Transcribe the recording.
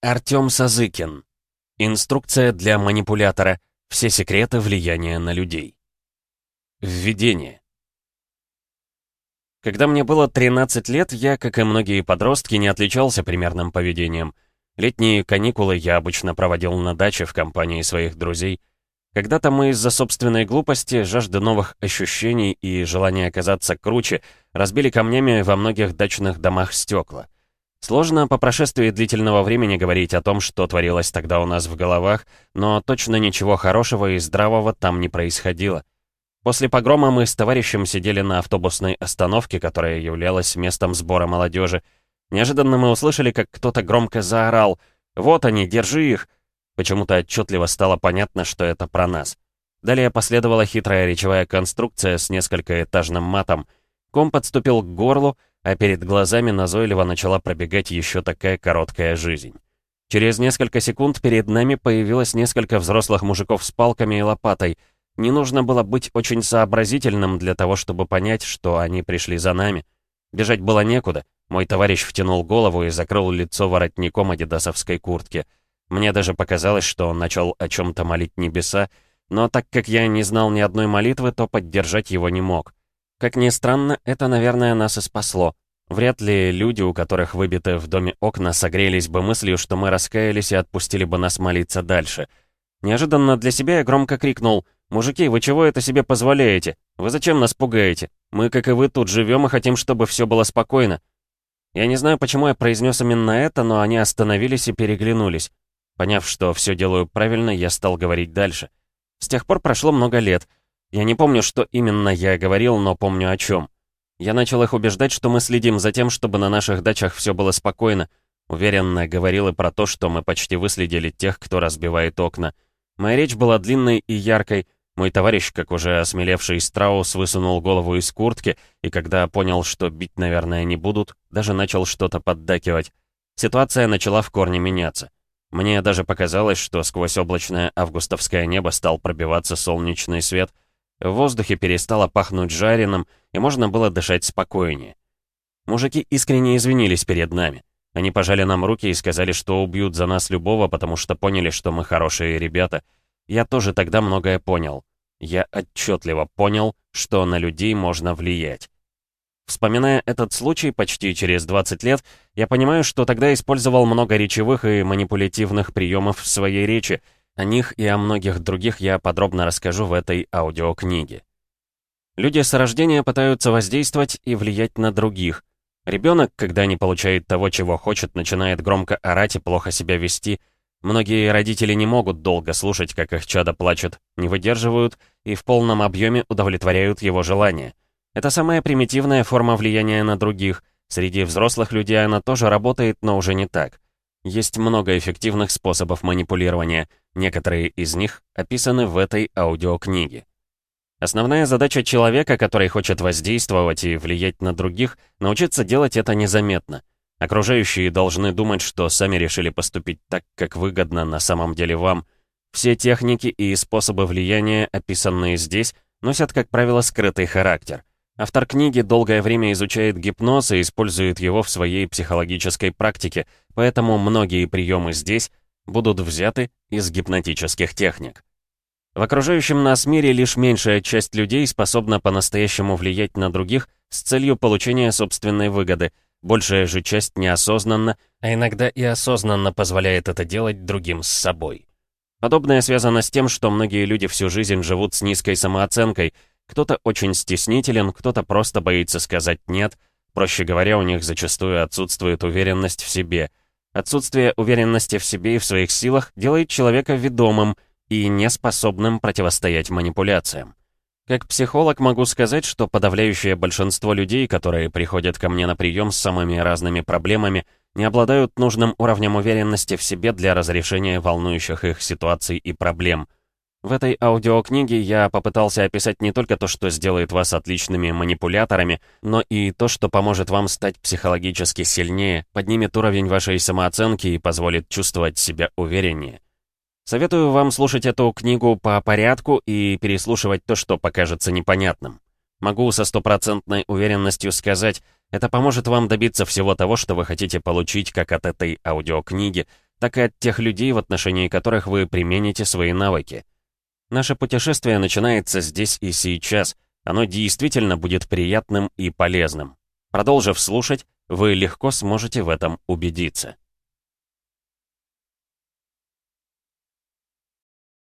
Артём Сазыкин. Инструкция для манипулятора. Все секреты влияния на людей. Введение. Когда мне было 13 лет, я, как и многие подростки, не отличался примерным поведением. Летние каникулы я обычно проводил на даче в компании своих друзей. Когда-то мы из-за собственной глупости, жажды новых ощущений и желания оказаться круче, разбили камнями во многих дачных домах стекла. Сложно по прошествии длительного времени говорить о том, что творилось тогда у нас в головах, но точно ничего хорошего и здравого там не происходило. После погрома мы с товарищем сидели на автобусной остановке, которая являлась местом сбора молодежи. Неожиданно мы услышали, как кто-то громко заорал «Вот они, держи их!» Почему-то отчетливо стало понятно, что это про нас. Далее последовала хитрая речевая конструкция с несколькоэтажным матом. Ком подступил к горлу, а перед глазами назойливо начала пробегать еще такая короткая жизнь. Через несколько секунд перед нами появилось несколько взрослых мужиков с палками и лопатой. Не нужно было быть очень сообразительным для того, чтобы понять, что они пришли за нами. Бежать было некуда. Мой товарищ втянул голову и закрыл лицо воротником адидасовской куртки. Мне даже показалось, что он начал о чем-то молить небеса, но так как я не знал ни одной молитвы, то поддержать его не мог. Как ни странно, это, наверное, нас и спасло. Вряд ли люди, у которых выбиты в доме окна, согрелись бы мыслью, что мы раскаялись и отпустили бы нас молиться дальше. Неожиданно для себя я громко крикнул «Мужики, вы чего это себе позволяете? Вы зачем нас пугаете? Мы, как и вы, тут живем и хотим, чтобы все было спокойно». Я не знаю, почему я произнес именно это, но они остановились и переглянулись. Поняв, что все делаю правильно, я стал говорить дальше. С тех пор прошло много лет — я не помню, что именно я говорил, но помню о чем. Я начал их убеждать, что мы следим за тем, чтобы на наших дачах все было спокойно. Уверенно говорил и про то, что мы почти выследили тех, кто разбивает окна. Моя речь была длинной и яркой. Мой товарищ, как уже осмелевший страус, высунул голову из куртки, и когда понял, что бить, наверное, не будут, даже начал что-то поддакивать. Ситуация начала в корне меняться. Мне даже показалось, что сквозь облачное августовское небо стал пробиваться солнечный свет — в воздухе перестало пахнуть жареным, и можно было дышать спокойнее. Мужики искренне извинились перед нами. Они пожали нам руки и сказали, что убьют за нас любого, потому что поняли, что мы хорошие ребята. Я тоже тогда многое понял. Я отчетливо понял, что на людей можно влиять. Вспоминая этот случай почти через 20 лет, я понимаю, что тогда использовал много речевых и манипулятивных приемов в своей речи, о них и о многих других я подробно расскажу в этой аудиокниге. Люди с рождения пытаются воздействовать и влиять на других. Ребенок, когда не получает того, чего хочет, начинает громко орать и плохо себя вести. Многие родители не могут долго слушать, как их чадо плачет, не выдерживают и в полном объеме удовлетворяют его желания. Это самая примитивная форма влияния на других. Среди взрослых людей она тоже работает, но уже не так. Есть много эффективных способов манипулирования, некоторые из них описаны в этой аудиокниге. Основная задача человека, который хочет воздействовать и влиять на других, научиться делать это незаметно. Окружающие должны думать, что сами решили поступить так, как выгодно на самом деле вам. Все техники и способы влияния, описанные здесь, носят, как правило, скрытый характер. Автор книги долгое время изучает гипноз и использует его в своей психологической практике, поэтому многие приемы здесь будут взяты из гипнотических техник. В окружающем нас мире лишь меньшая часть людей способна по-настоящему влиять на других с целью получения собственной выгоды, большая же часть неосознанно, а иногда и осознанно позволяет это делать другим с собой. Подобное связано с тем, что многие люди всю жизнь живут с низкой самооценкой, кто-то очень стеснителен, кто-то просто боится сказать «нет». Проще говоря, у них зачастую отсутствует уверенность в себе. Отсутствие уверенности в себе и в своих силах делает человека ведомым и неспособным противостоять манипуляциям. Как психолог могу сказать, что подавляющее большинство людей, которые приходят ко мне на прием с самыми разными проблемами, не обладают нужным уровнем уверенности в себе для разрешения волнующих их ситуаций и проблем – в этой аудиокниге я попытался описать не только то, что сделает вас отличными манипуляторами, но и то, что поможет вам стать психологически сильнее, поднимет уровень вашей самооценки и позволит чувствовать себя увереннее. Советую вам слушать эту книгу по порядку и переслушивать то, что покажется непонятным. Могу со стопроцентной уверенностью сказать, это поможет вам добиться всего того, что вы хотите получить как от этой аудиокниги, так и от тех людей, в отношении которых вы примените свои навыки. Наше путешествие начинается здесь и сейчас. Оно действительно будет приятным и полезным. Продолжив слушать, вы легко сможете в этом убедиться.